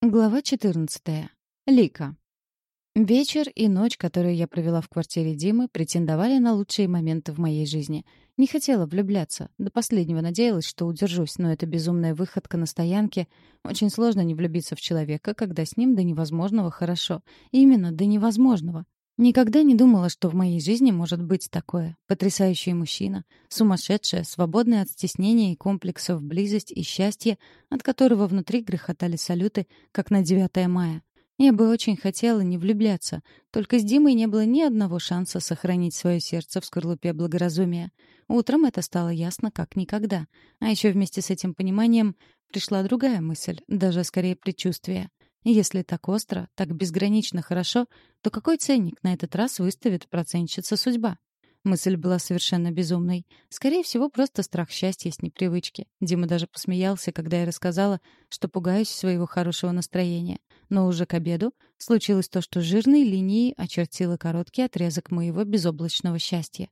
Глава 14. Лика. Вечер и ночь, которые я провела в квартире Димы, претендовали на лучшие моменты в моей жизни. Не хотела влюбляться. До последнего надеялась, что удержусь, но эта безумная выходка на стоянке. Очень сложно не влюбиться в человека, когда с ним до невозможного хорошо. Именно до невозможного. Никогда не думала, что в моей жизни может быть такое. Потрясающий мужчина, сумасшедшая, свободная от стеснения и комплексов близость и счастье, от которого внутри грохотали салюты, как на 9 мая. Я бы очень хотела не влюбляться, только с Димой не было ни одного шанса сохранить свое сердце в скорлупе благоразумия. Утром это стало ясно как никогда. А еще вместе с этим пониманием пришла другая мысль, даже скорее предчувствие. Если так остро, так безгранично хорошо, то какой ценник на этот раз выставит процентщица судьба? Мысль была совершенно безумной. Скорее всего, просто страх счастья с непривычки. Дима даже посмеялся, когда я рассказала, что пугаюсь своего хорошего настроения. Но уже к обеду случилось то, что жирной линией очертила короткий отрезок моего безоблачного счастья.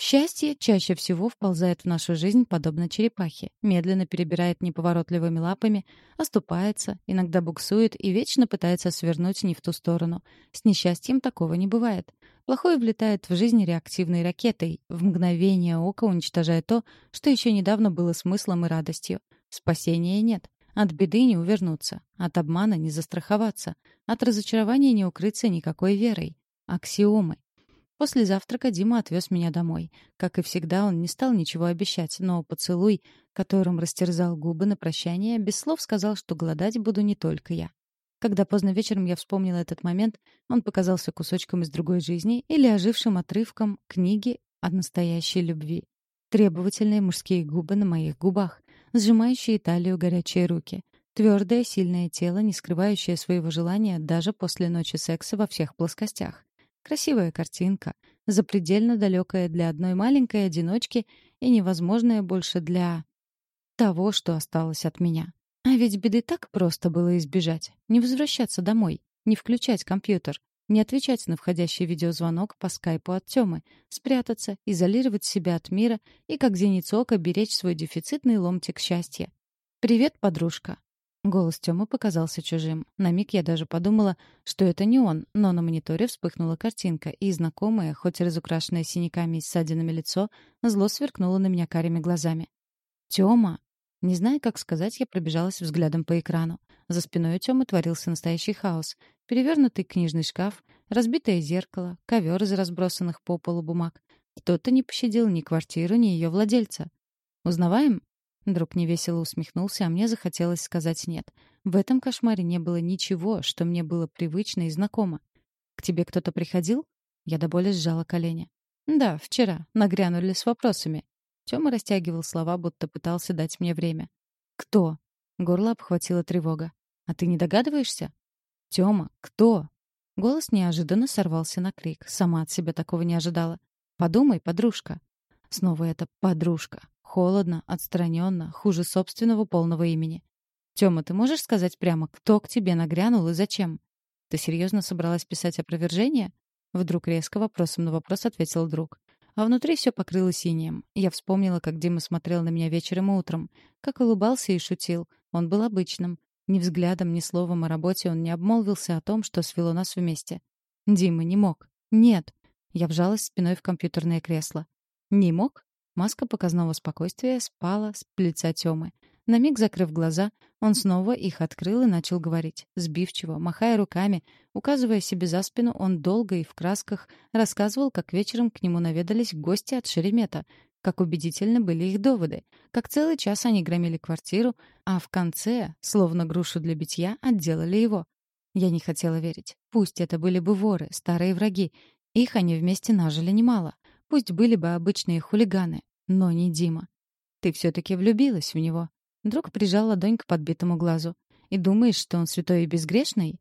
Счастье чаще всего вползает в нашу жизнь подобно черепахе, медленно перебирает неповоротливыми лапами, оступается, иногда буксует и вечно пытается свернуть не в ту сторону. С несчастьем такого не бывает. Плохое влетает в жизнь реактивной ракетой, в мгновение ока уничтожая то, что еще недавно было смыслом и радостью. Спасения нет. От беды не увернуться, от обмана не застраховаться, от разочарования не укрыться никакой верой. Аксиомы. После завтрака Дима отвез меня домой. Как и всегда, он не стал ничего обещать, но поцелуй, которым растерзал губы на прощание, без слов сказал, что голодать буду не только я. Когда поздно вечером я вспомнила этот момент, он показался кусочком из другой жизни или ожившим отрывком книги о настоящей любви. Требовательные мужские губы на моих губах, сжимающие талию горячие руки, твердое, сильное тело, не скрывающее своего желания даже после ночи секса во всех плоскостях. Красивая картинка, запредельно далекая для одной маленькой одиночки и невозможная больше для того, что осталось от меня. А ведь беды так просто было избежать. Не возвращаться домой, не включать компьютер, не отвечать на входящий видеозвонок по скайпу от Тёмы, спрятаться, изолировать себя от мира и, как зеницу ока, беречь свой дефицитный ломтик счастья. «Привет, подружка. Голос Тёмы показался чужим. На миг я даже подумала, что это не он, но на мониторе вспыхнула картинка, и знакомое, хоть и разукрашенное синяками и ссадинами лицо, зло сверкнуло на меня карими глазами. «Тёма!» Не зная, как сказать, я пробежалась взглядом по экрану. За спиной у Тёмы творился настоящий хаос. Перевернутый книжный шкаф, разбитое зеркало, ковер из разбросанных по полу бумаг. Кто-то не пощадил ни квартиру, ни ее владельца. «Узнаваем?» Друг невесело усмехнулся, а мне захотелось сказать «нет». В этом кошмаре не было ничего, что мне было привычно и знакомо. «К тебе кто-то приходил?» Я до боли сжала колени. «Да, вчера. Нагрянули с вопросами». Тёма растягивал слова, будто пытался дать мне время. «Кто?» Горло обхватила тревога. «А ты не догадываешься?» «Тёма, кто?» Голос неожиданно сорвался на крик. Сама от себя такого не ожидала. «Подумай, подружка». Снова это «подружка». Холодно, отстраненно, хуже собственного полного имени. «Тёма, ты можешь сказать прямо, кто к тебе нагрянул и зачем? Ты серьезно собралась писать опровержение?» Вдруг резко вопросом на вопрос ответил друг. А внутри все покрылось синим. Я вспомнила, как Дима смотрел на меня вечером и утром. Как улыбался и шутил. Он был обычным. Ни взглядом, ни словом о работе он не обмолвился о том, что свело нас вместе. Дима не мог. Нет. Я вжалась спиной в компьютерное кресло. Не мог? Маска показного спокойствия спала с лица Тёмы. На миг закрыв глаза, он снова их открыл и начал говорить. Сбивчиво, махая руками, указывая себе за спину, он долго и в красках рассказывал, как вечером к нему наведались гости от Шеремета, как убедительны были их доводы, как целый час они громили квартиру, а в конце, словно грушу для битья, отделали его. Я не хотела верить. Пусть это были бы воры, старые враги. Их они вместе нажили немало. Пусть были бы обычные хулиганы, но не Дима. Ты все-таки влюбилась в него. Друг прижал ладонь к подбитому глазу. И думаешь, что он святой и безгрешный?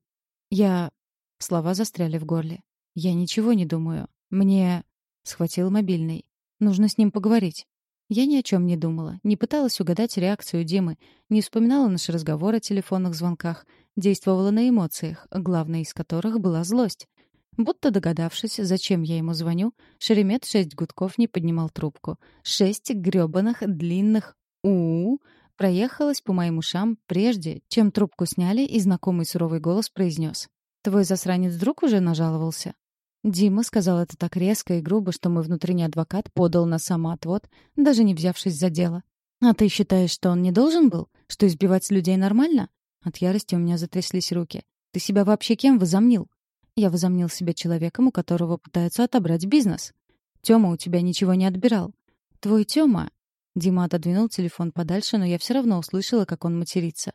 Я... Слова застряли в горле. Я ничего не думаю. Мне... Схватил мобильный. Нужно с ним поговорить. Я ни о чем не думала, не пыталась угадать реакцию Димы, не вспоминала наши разговоры о телефонных звонках, действовала на эмоциях, главной из которых была злость. Будто догадавшись, зачем я ему звоню, Шеремет шесть гудков не поднимал трубку. Шесть грёбаных длинных у, проехалась по моим ушам, прежде чем трубку сняли, и знакомый суровый голос произнес. «Твой засранец-друг уже нажаловался?» Дима сказал это так резко и грубо, что мой внутренний адвокат подал на самоотвод, даже не взявшись за дело. «А ты считаешь, что он не должен был? Что избивать людей нормально?» От ярости у меня затряслись руки. «Ты себя вообще кем возомнил?» Я возомнил себя человеком, у которого пытаются отобрать бизнес. Тёма у тебя ничего не отбирал. Твой Тёма... Дима отодвинул телефон подальше, но я все равно услышала, как он матерится.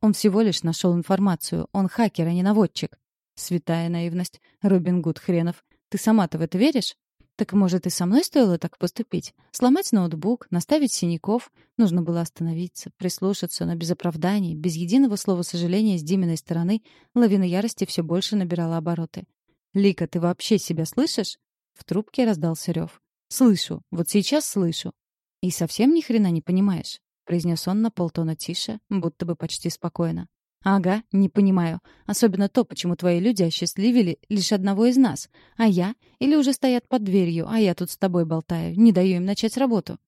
Он всего лишь нашел информацию. Он хакер, а не наводчик. Святая наивность. Робин Гуд хренов. Ты сама-то в это веришь? Так, может, и со мной стоило так поступить? Сломать ноутбук, наставить синяков? Нужно было остановиться, прислушаться, но без оправданий, без единого слова сожаления с Диминой стороны лавина ярости все больше набирала обороты. «Лика, ты вообще себя слышишь?» В трубке раздался рев. «Слышу. Вот сейчас слышу». «И совсем ни хрена не понимаешь», — произнес он на полтона тише, будто бы почти спокойно. «Ага, не понимаю. Особенно то, почему твои люди осчастливили лишь одного из нас. А я? Или уже стоят под дверью, а я тут с тобой болтаю, не даю им начать работу?»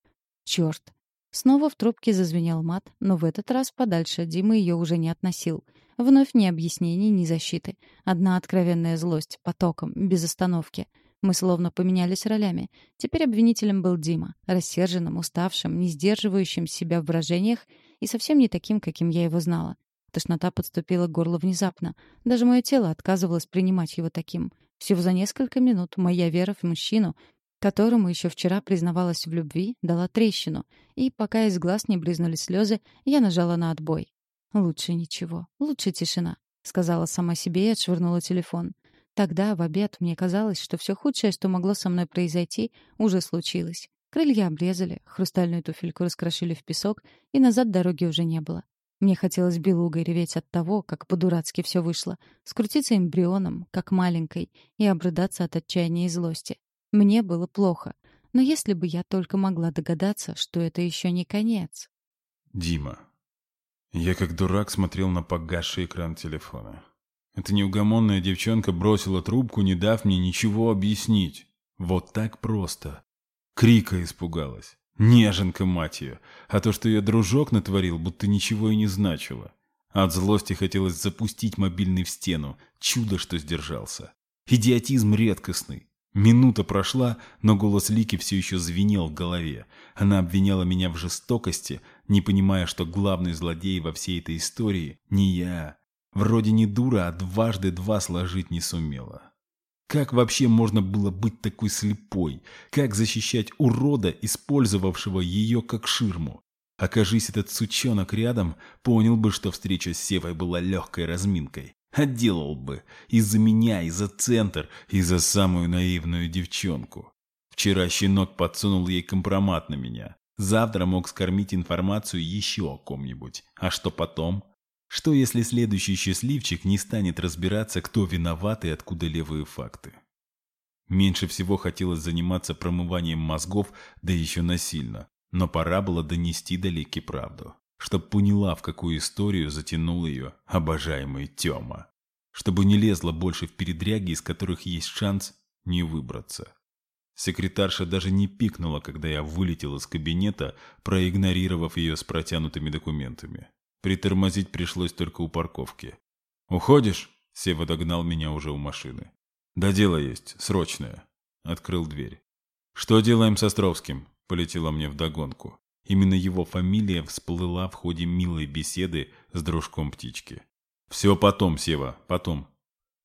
«Чёрт!» Снова в трубке зазвенел мат, но в этот раз подальше Дима ее уже не относил. Вновь ни объяснений, ни защиты. Одна откровенная злость, потоком, без остановки. Мы словно поменялись ролями. Теперь обвинителем был Дима, рассерженным, уставшим, не сдерживающим себя в выражениях и совсем не таким, каким я его знала. Тошнота подступила к горлу внезапно. Даже мое тело отказывалось принимать его таким. Всего за несколько минут моя вера в мужчину, которому еще вчера признавалась в любви, дала трещину, и, пока из глаз не брызнули слезы, я нажала на отбой. «Лучше ничего, лучше тишина», — сказала сама себе и отшвырнула телефон. Тогда, в обед, мне казалось, что все худшее, что могло со мной произойти, уже случилось. Крылья обрезали, хрустальную туфельку раскрошили в песок, и назад дороги уже не было. Мне хотелось белугой реветь от того, как по-дурацки все вышло, скрутиться эмбрионом, как маленькой, и обрыдаться от отчаяния и злости. Мне было плохо. Но если бы я только могла догадаться, что это еще не конец. Дима. Я как дурак смотрел на погасший экран телефона. Эта неугомонная девчонка бросила трубку, не дав мне ничего объяснить. Вот так просто. Крика испугалась. Неженка, мать ее. А то, что ее дружок натворил, будто ничего и не значило. От злости хотелось запустить мобильный в стену. Чудо, что сдержался. Идиотизм редкостный. Минута прошла, но голос Лики все еще звенел в голове. Она обвиняла меня в жестокости, не понимая, что главный злодей во всей этой истории не я. Вроде не дура, а дважды два сложить не сумела. Как вообще можно было быть такой слепой? Как защищать урода, использовавшего ее как ширму? Окажись этот сучонок рядом, понял бы, что встреча с Севой была легкой разминкой. Отделал бы. Из-за меня, из-за центр, из-за самую наивную девчонку. Вчера щенок подсунул ей компромат на меня. Завтра мог скормить информацию еще о ком-нибудь. А что потом? Что если следующий счастливчик не станет разбираться, кто виноват и откуда левые факты? Меньше всего хотелось заниматься промыванием мозгов, да еще насильно. Но пора было донести далеки правду. Чтоб поняла, в какую историю затянул ее обожаемый Тёма. Чтобы не лезла больше в передряги, из которых есть шанс не выбраться. Секретарша даже не пикнула, когда я вылетел из кабинета, проигнорировав ее с протянутыми документами. Притормозить пришлось только у парковки. «Уходишь?» Сева догнал меня уже у машины. «Да дело есть, срочное». Открыл дверь. «Что делаем с Островским?» Полетела мне вдогонку. Именно его фамилия всплыла в ходе милой беседы с дружком птички. «Все потом, Сева, потом».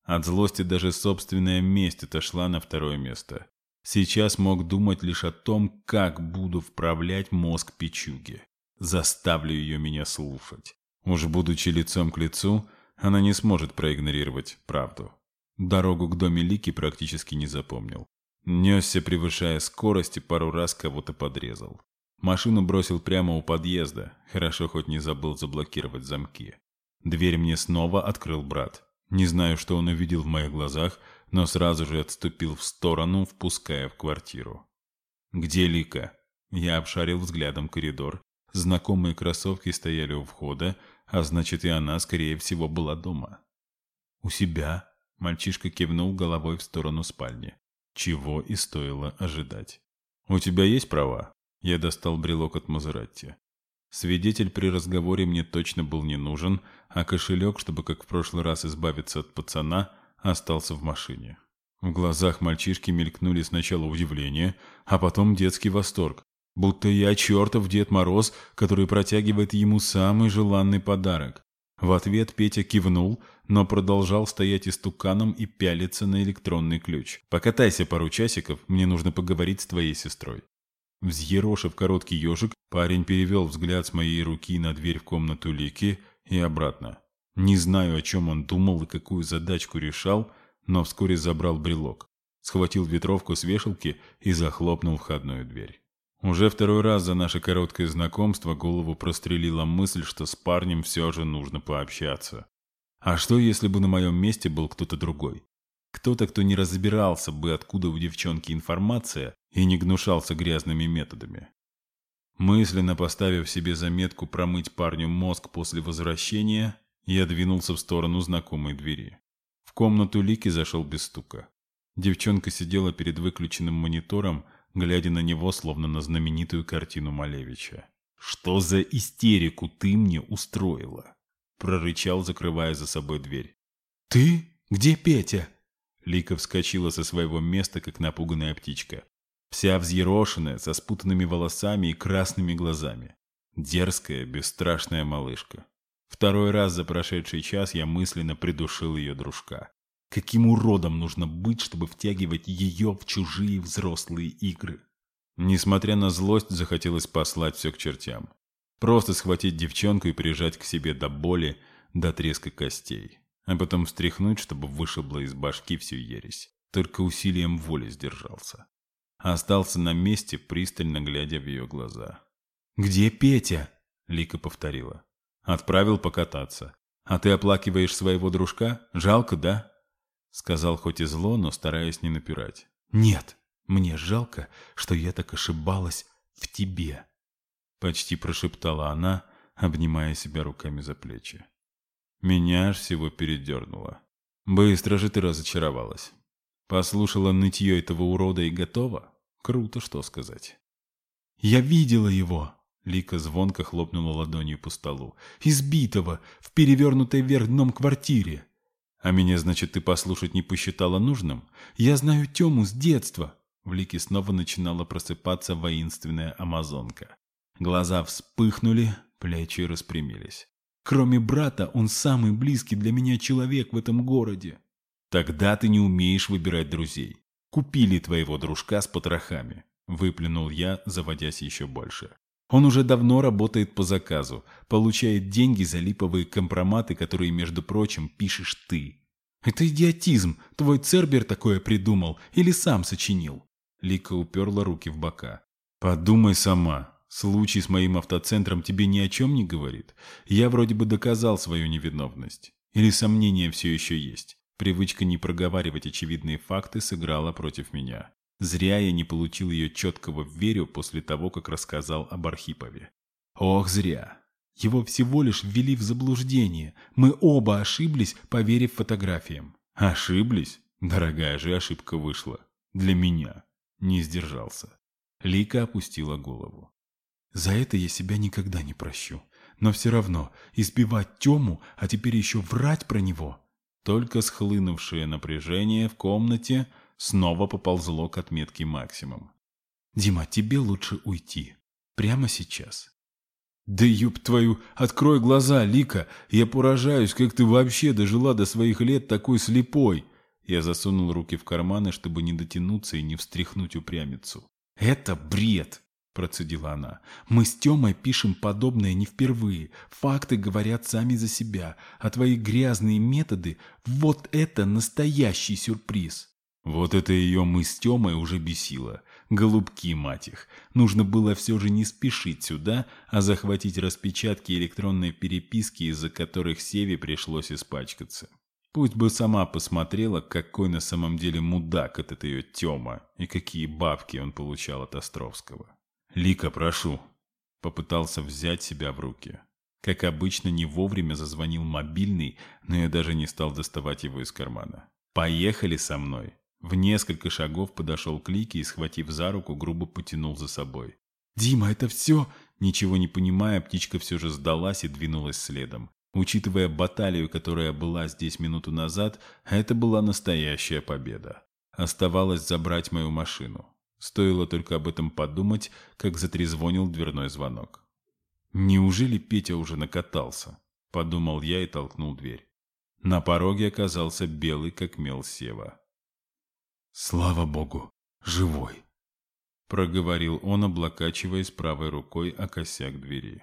От злости даже собственная месть отошла на второе место. Сейчас мог думать лишь о том, как буду вправлять мозг печуги. Заставлю ее меня слушать. Уж будучи лицом к лицу, она не сможет проигнорировать правду. Дорогу к доме Лики практически не запомнил. Несся, превышая скорость, и пару раз кого-то подрезал. Машину бросил прямо у подъезда, хорошо хоть не забыл заблокировать замки. Дверь мне снова открыл брат. Не знаю, что он увидел в моих глазах, но сразу же отступил в сторону, впуская в квартиру. «Где Лика?» Я обшарил взглядом коридор Знакомые кроссовки стояли у входа, а значит и она, скорее всего, была дома. «У себя?» – мальчишка кивнул головой в сторону спальни. Чего и стоило ожидать. «У тебя есть права?» Я достал брелок от Мазератти. Свидетель при разговоре мне точно был не нужен, а кошелек, чтобы как в прошлый раз избавиться от пацана, остался в машине. В глазах мальчишки мелькнули сначала удивление, а потом детский восторг. Будто я чертов Дед Мороз, который протягивает ему самый желанный подарок. В ответ Петя кивнул, но продолжал стоять истуканом и пялиться на электронный ключ. «Покатайся пару часиков, мне нужно поговорить с твоей сестрой». Взъерошив короткий ежик, парень перевел взгляд с моей руки на дверь в комнату Лики и обратно. Не знаю, о чем он думал и какую задачку решал, но вскоре забрал брелок, схватил ветровку с вешалки и захлопнул входную дверь. Уже второй раз за наше короткое знакомство голову прострелила мысль, что с парнем все же нужно пообщаться. А что, если бы на моем месте был кто-то другой? Кто-то, кто не разбирался бы, откуда у девчонки информация, и не гнушался грязными методами. Мысленно поставив себе заметку промыть парню мозг после возвращения, я двинулся в сторону знакомой двери. В комнату Лики зашел без стука. Девчонка сидела перед выключенным монитором, глядя на него, словно на знаменитую картину Малевича. «Что за истерику ты мне устроила?» прорычал, закрывая за собой дверь. «Ты? Где Петя?» Лика вскочила со своего места, как напуганная птичка. Вся взъерошенная, со спутанными волосами и красными глазами. Дерзкая, бесстрашная малышка. Второй раз за прошедший час я мысленно придушил ее дружка. Каким уродом нужно быть, чтобы втягивать ее в чужие взрослые игры? Несмотря на злость, захотелось послать все к чертям. Просто схватить девчонку и прижать к себе до боли, до треска костей. А потом встряхнуть, чтобы вышибло из башки всю ересь. Только усилием воли сдержался остался на месте, пристально глядя в ее глаза. «Где Петя?» — Лика повторила. «Отправил покататься. А ты оплакиваешь своего дружка? Жалко, да?» Сказал хоть и зло, но стараясь не напирать. «Нет, мне жалко, что я так ошибалась в тебе», — почти прошептала она, обнимая себя руками за плечи. Меня аж всего передернуло. «Быстро же ты разочаровалась. Послушала нытье этого урода и готова?» Круто, что сказать. «Я видела его!» Лика звонко хлопнула ладонью по столу. «Избитого! В перевернутой вверх дном квартире!» «А меня, значит, ты послушать не посчитала нужным? Я знаю Тему с детства!» В Лике снова начинала просыпаться воинственная амазонка. Глаза вспыхнули, плечи распрямились. «Кроме брата, он самый близкий для меня человек в этом городе!» «Тогда ты не умеешь выбирать друзей. Купили твоего дружка с потрохами», — выплюнул я, заводясь еще больше. «Он уже давно работает по заказу, получает деньги за липовые компроматы, которые, между прочим, пишешь ты». «Это идиотизм! Твой Цербер такое придумал или сам сочинил?» Лика уперла руки в бока. «Подумай сама. Случай с моим автоцентром тебе ни о чем не говорит. Я вроде бы доказал свою невиновность. Или сомнения все еще есть. Привычка не проговаривать очевидные факты сыграла против меня. Зря я не получил ее четкого в верю после того, как рассказал об Архипове. Ох, зря. Его всего лишь ввели в заблуждение. Мы оба ошиблись, поверив фотографиям. Ошиблись? Дорогая же ошибка вышла. Для меня. Не сдержался. Лика опустила голову. За это я себя никогда не прощу. Но все равно, избивать Тему, а теперь еще врать про него, только схлынувшее напряжение в комнате снова поползло к отметке максимум. «Дима, тебе лучше уйти. Прямо сейчас». «Да ёб твою, открой глаза, Лика! Я поражаюсь, как ты вообще дожила до своих лет такой слепой!» Я засунул руки в карманы, чтобы не дотянуться и не встряхнуть упрямицу. «Это бред!» — процедила она. «Мы с Тёмой пишем подобное не впервые. Факты говорят сами за себя, а твои грязные методы — вот это настоящий сюрприз!» Вот это ее мы с Тёмой уже бесило. Голубки, мать их. Нужно было все же не спешить сюда, а захватить распечатки электронной переписки, из-за которых Севе пришлось испачкаться. Пусть бы сама посмотрела, какой на самом деле мудак этот ее Тёма и какие бабки он получал от Островского. «Лика, прошу!» Попытался взять себя в руки. Как обычно, не вовремя зазвонил мобильный, но я даже не стал доставать его из кармана. «Поехали со мной!» В несколько шагов подошел к Лике и, схватив за руку, грубо потянул за собой. «Дима, это все Ничего не понимая, птичка все же сдалась и двинулась следом. Учитывая баталию, которая была здесь минуту назад, это была настоящая победа. Оставалось забрать мою машину. Стоило только об этом подумать, как затрезвонил дверной звонок. «Неужели Петя уже накатался?» – подумал я и толкнул дверь. На пороге оказался белый, как мел Сева. «Слава богу, живой!» – проговорил он, облокачиваясь правой рукой о косяк двери.